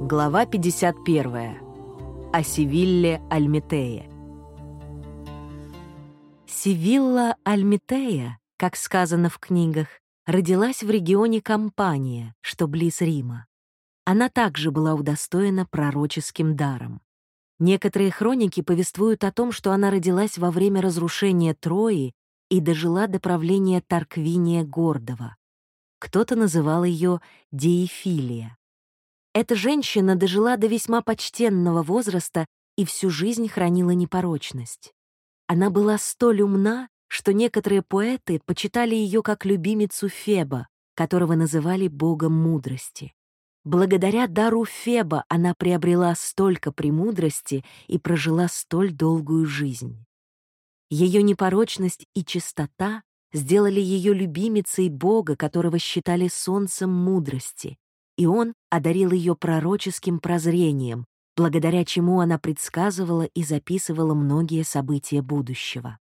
Глава 51. О Севилле Альметее. Севилла Альметея, как сказано в книгах, родилась в регионе Кампания, что близ Рима. Она также была удостоена пророческим даром. Некоторые хроники повествуют о том, что она родилась во время разрушения Трои и дожила до правления Тарквиния Гордова. Кто-то называл ее Деифилия. Эта женщина дожила до весьма почтенного возраста и всю жизнь хранила непорочность. Она была столь умна, что некоторые поэты почитали ее как любимицу Феба, которого называли богом мудрости. Благодаря дару Феба она приобрела столько премудрости и прожила столь долгую жизнь. Ее непорочность и чистота сделали ее любимицей Бога, которого считали солнцем мудрости, и он одарил ее пророческим прозрением, благодаря чему она предсказывала и записывала многие события будущего.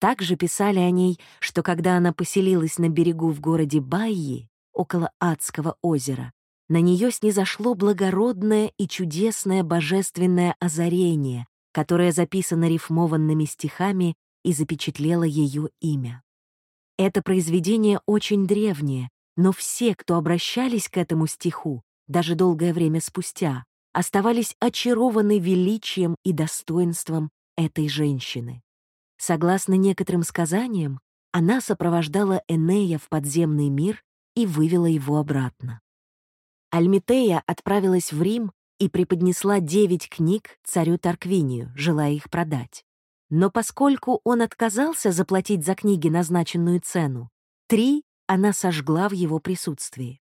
Также писали о ней, что когда она поселилась на берегу в городе Байи, около Адского озера, на нее снизошло благородное и чудесное божественное озарение, которое записано рифмованными стихами и запечатлело ее имя. Это произведение очень древнее, но все, кто обращались к этому стиху, даже долгое время спустя, оставались очарованы величием и достоинством этой женщины. Согласно некоторым сказаниям, она сопровождала Энея в подземный мир и вывела его обратно. Альмитея отправилась в Рим и преподнесла девять книг царю Тарквинию, желая их продать. Но поскольку он отказался заплатить за книги назначенную цену, три она сожгла в его присутствии.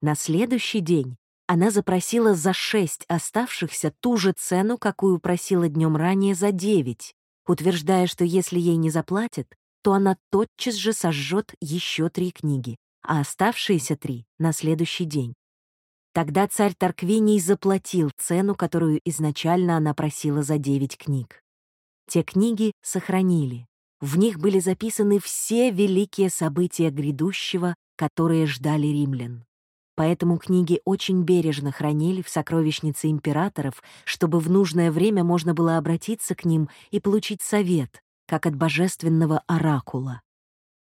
На следующий день она запросила за шесть оставшихся ту же цену, какую просила днем ранее за девять, утверждая, что если ей не заплатят, то она тотчас же сожжет еще три книги, а оставшиеся три — на следующий день. Тогда царь Тарквиний заплатил цену, которую изначально она просила за девять книг. Те книги сохранили, в них были записаны все великие события грядущего, которые ждали римлян. Поэтому книги очень бережно хранили в сокровищнице императоров, чтобы в нужное время можно было обратиться к ним и получить совет, как от божественного оракула.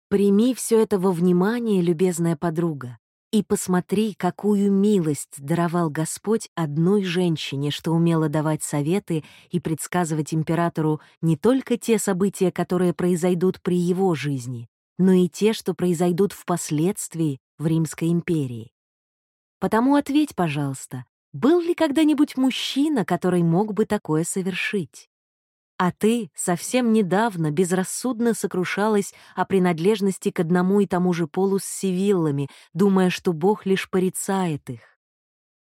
Прими все это во внимание, любезная подруга, и посмотри, какую милость даровал Господь одной женщине, что умела давать советы и предсказывать императору не только те события, которые произойдут при его жизни, но и те, что произойдут впоследствии в Римской империи. Потому ответь, пожалуйста, был ли когда-нибудь мужчина, который мог бы такое совершить? А ты совсем недавно безрассудно сокрушалась о принадлежности к одному и тому же полу с сивиллами, думая, что Бог лишь порицает их.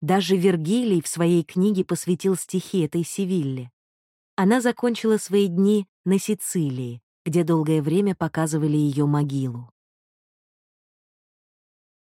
Даже Вергилий в своей книге посвятил стихи этой Севилле. Она закончила свои дни на Сицилии, где долгое время показывали ее могилу.